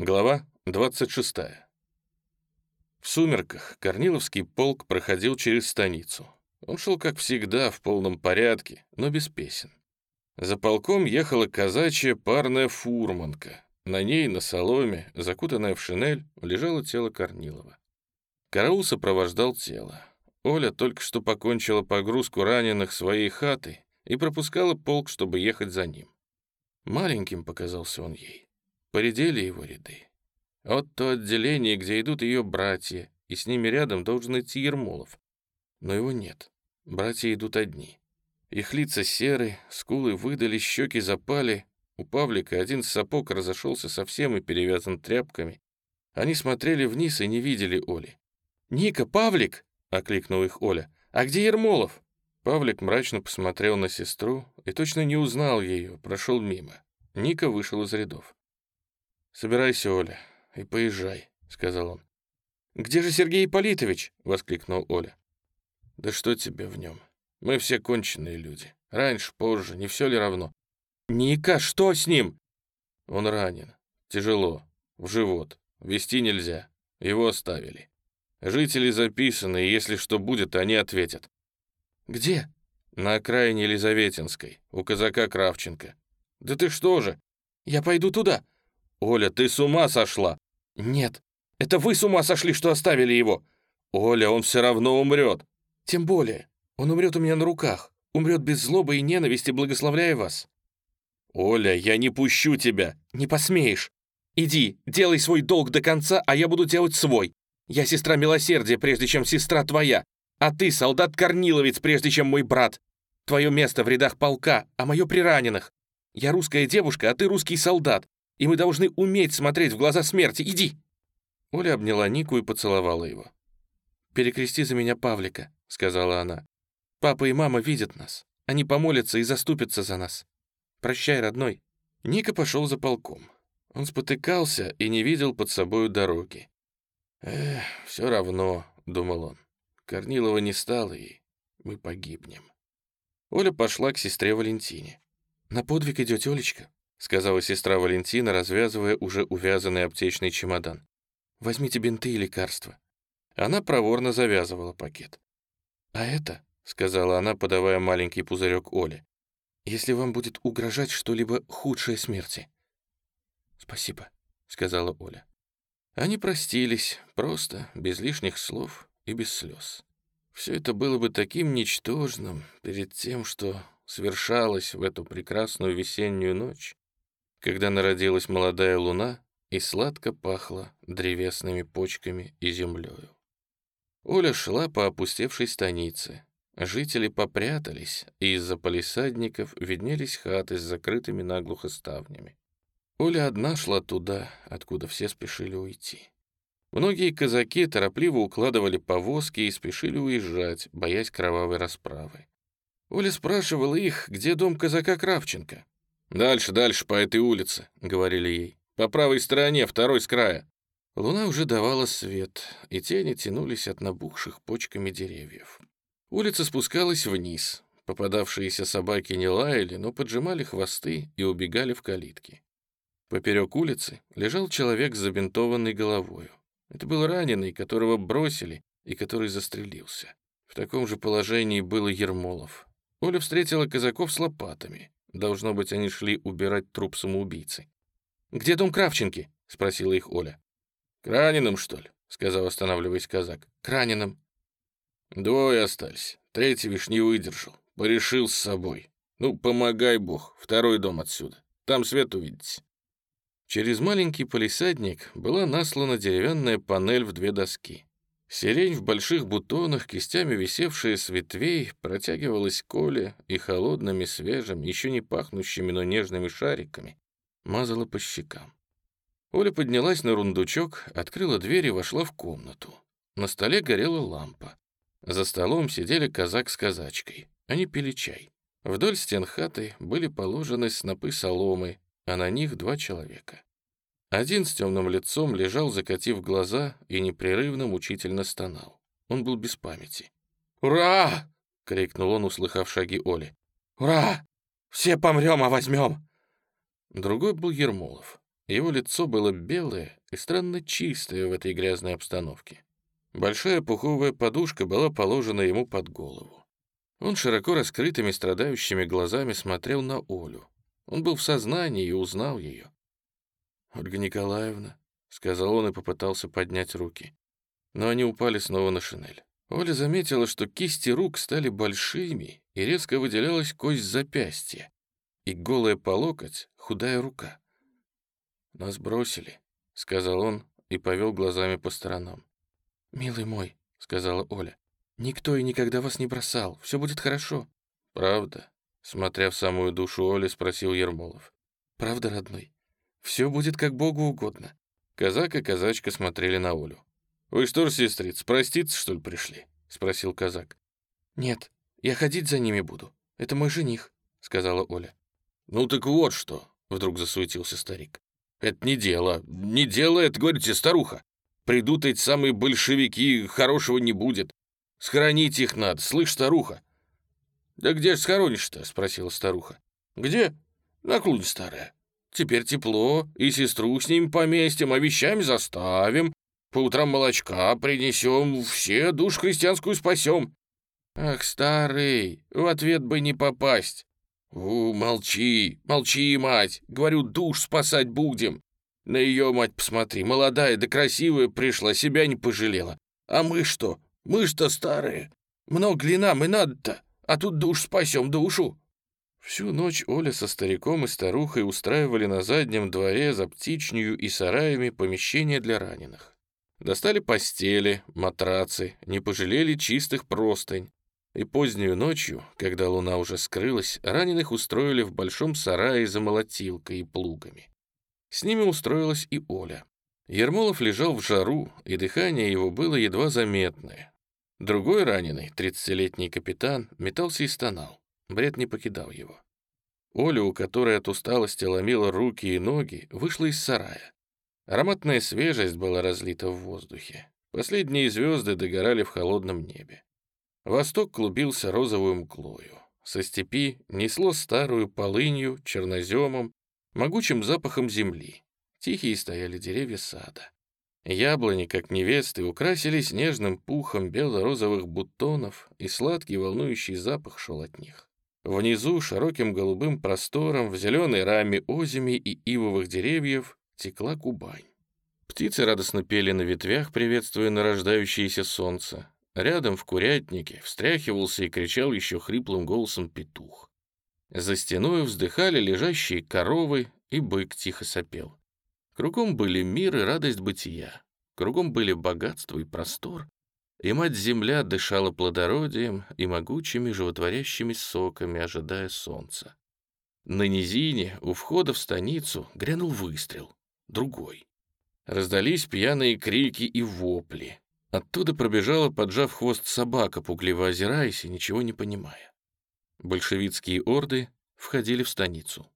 Глава 26. В сумерках Корниловский полк проходил через станицу. Он шел, как всегда, в полном порядке, но без песен. За полком ехала казачья парная фурманка. На ней, на соломе, закутанная в шинель, лежало тело Корнилова. Караул сопровождал тело. Оля только что покончила погрузку раненых своей хаты и пропускала полк, чтобы ехать за ним. Маленьким показался он ей. Поредели его ряды. Вот то отделение, где идут ее братья, и с ними рядом должен идти Ермолов. Но его нет. Братья идут одни. Их лица серы, скулы выдали, щеки запали. У Павлика один сапог разошелся совсем и перевязан тряпками. Они смотрели вниз и не видели Оли. «Ника, Павлик!» — окликнул их Оля. «А где Ермолов?» Павлик мрачно посмотрел на сестру и точно не узнал ее, прошел мимо. Ника вышел из рядов. «Собирайся, Оля, и поезжай», — сказал он. «Где же Сергей Ипполитович?» — воскликнул Оля. «Да что тебе в нем? Мы все конченые люди. Раньше, позже, не все ли равно?» «Ника, что с ним?» «Он ранен. Тяжело. В живот. Вести нельзя. Его оставили. Жители записаны, и если что будет, они ответят». «Где?» «На окраине Елизаветинской, у казака Кравченко». «Да ты что же? Я пойду туда». «Оля, ты с ума сошла?» «Нет, это вы с ума сошли, что оставили его!» «Оля, он все равно умрет!» «Тем более, он умрет у меня на руках, умрет без злобы и ненависти, благословляя вас!» «Оля, я не пущу тебя!» «Не посмеешь! Иди, делай свой долг до конца, а я буду делать свой! Я сестра милосердия, прежде чем сестра твоя, а ты солдат Корниловец, прежде чем мой брат! Твое место в рядах полка, а мое при раненых! Я русская девушка, а ты русский солдат и мы должны уметь смотреть в глаза смерти. Иди!» Оля обняла Нику и поцеловала его. «Перекрести за меня Павлика», — сказала она. «Папа и мама видят нас. Они помолятся и заступятся за нас. Прощай, родной». Ника пошел за полком. Он спотыкался и не видел под собою дороги. «Эх, все равно», — думал он. «Корнилова не стало, и мы погибнем». Оля пошла к сестре Валентине. «На подвиг идете, Олечка?» — сказала сестра Валентина, развязывая уже увязанный аптечный чемодан. «Возьмите бинты и лекарства». Она проворно завязывала пакет. «А это», — сказала она, подавая маленький пузырек Оле, «если вам будет угрожать что-либо худшее смерти». «Спасибо», — сказала Оля. Они простились, просто, без лишних слов и без слез. Все это было бы таким ничтожным перед тем, что свершалось в эту прекрасную весеннюю ночь, когда народилась молодая луна и сладко пахло древесными почками и землею. Оля шла по опустевшей станице. Жители попрятались, и из-за палисадников виднелись хаты с закрытыми наглухо ставнями. Оля одна шла туда, откуда все спешили уйти. Многие казаки торопливо укладывали повозки и спешили уезжать, боясь кровавой расправы. Оля спрашивала их, где дом казака Кравченко. «Дальше, дальше, по этой улице», — говорили ей. «По правой стороне, второй с края». Луна уже давала свет, и тени тянулись от набухших почками деревьев. Улица спускалась вниз. Попадавшиеся собаки не лаяли, но поджимали хвосты и убегали в калитки. Поперек улицы лежал человек с забинтованной головою. Это был раненый, которого бросили и который застрелился. В таком же положении был и Ермолов. Оля встретила казаков с лопатами. Должно быть, они шли убирать труп самоубийцы. «Где дом Кравченки?» — спросила их Оля. «К раненым, что ли?» — сказал, останавливаясь казак. «К раненым». «Двое остались. Третий вишь не выдержал. Порешил с собой. Ну, помогай бог, второй дом отсюда. Там свет увидите». Через маленький полисадник была наслана деревянная панель в две доски. Сирень в больших бутонах, кистями висевшая с ветвей, протягивалась Коле и холодными, свежими, еще не пахнущими, но нежными шариками, мазала по щекам. Оля поднялась на рундучок, открыла дверь и вошла в комнату. На столе горела лампа. За столом сидели казак с казачкой. Они пили чай. Вдоль стен хаты были положены снопы соломы, а на них два человека. Один с темным лицом лежал, закатив глаза, и непрерывно мучительно стонал. Он был без памяти. «Ура!» — крикнул он, услыхав шаги Оли. «Ура! Все помрем, а возьмем!» Другой был Ермолов. Его лицо было белое и странно чистое в этой грязной обстановке. Большая пуховая подушка была положена ему под голову. Он широко раскрытыми страдающими глазами смотрел на Олю. Он был в сознании и узнал ее. «Ольга Николаевна», — сказал он и попытался поднять руки. Но они упали снова на шинель. Оля заметила, что кисти рук стали большими, и резко выделялась кость запястья, и голая по локоть худая рука. «Нас бросили», — сказал он и повел глазами по сторонам. «Милый мой», — сказала Оля, — «никто и никогда вас не бросал, все будет хорошо». «Правда?» — смотря в самую душу Оли, спросил Ермолов. «Правда, родной? Все будет как Богу угодно». Казак и казачка смотрели на Олю. «Вы что ж, сестриц, проститься, что ли, пришли?» — спросил казак. «Нет, я ходить за ними буду. Это мой жених», — сказала Оля. «Ну так вот что», — вдруг засуетился старик. «Это не дело. Не дело, это, говорите, старуха. Придут эти самые большевики, хорошего не будет. Схоронить их надо, слышь, старуха». «Да где ж схоронишь-то?» — спросила старуха. «Где? На клуне старая. Теперь тепло, и сестру с ними поместим, а вещами заставим. По утрам молочка принесем, все душ христианскую спасем». «Ах, старый, в ответ бы не попасть». «У, молчи, молчи, мать. Говорю, душ спасать будем. На ее мать посмотри, молодая да красивая пришла, себя не пожалела. А мы что? Мы что старые? Много ли нам и надо-то? А тут душ спасем душу. Всю ночь Оля со стариком и старухой устраивали на заднем дворе за птичню и сараями помещения для раненых. Достали постели, матрацы, не пожалели чистых простынь. И позднюю ночью, когда луна уже скрылась, раненых устроили в большом сарае за молотилкой и плугами. С ними устроилась и Оля. Ермолов лежал в жару, и дыхание его было едва заметное. Другой раненый, тридцатилетний капитан, метался и стонал. Бред не покидал его. Оля, у которой от усталости ломила руки и ноги, вышла из сарая. Ароматная свежесть была разлита в воздухе. Последние звезды догорали в холодном небе. Восток клубился розовую мглою. Со степи несло старую полынью, черноземом могучим запахом земли. Тихие стояли деревья сада. Яблони, как невесты, украсились нежным пухом бело-розовых бутонов, и сладкий волнующий запах шел от них. Внизу, широким голубым простором, в зеленой раме озими и ивовых деревьев, текла Кубань. Птицы радостно пели на ветвях, приветствуя нарождающееся солнце. Рядом в курятнике встряхивался и кричал еще хриплым голосом петух. За стеной вздыхали лежащие коровы, и бык тихо сопел. Кругом были мир и радость бытия. Кругом были богатство и простор. И мать-земля дышала плодородием и могучими животворящими соками, ожидая солнца. На низине, у входа в станицу, грянул выстрел. Другой. Раздались пьяные крики и вопли. Оттуда пробежала, поджав хвост собака, пугливо озираясь и ничего не понимая большевистские орды входили в станицу.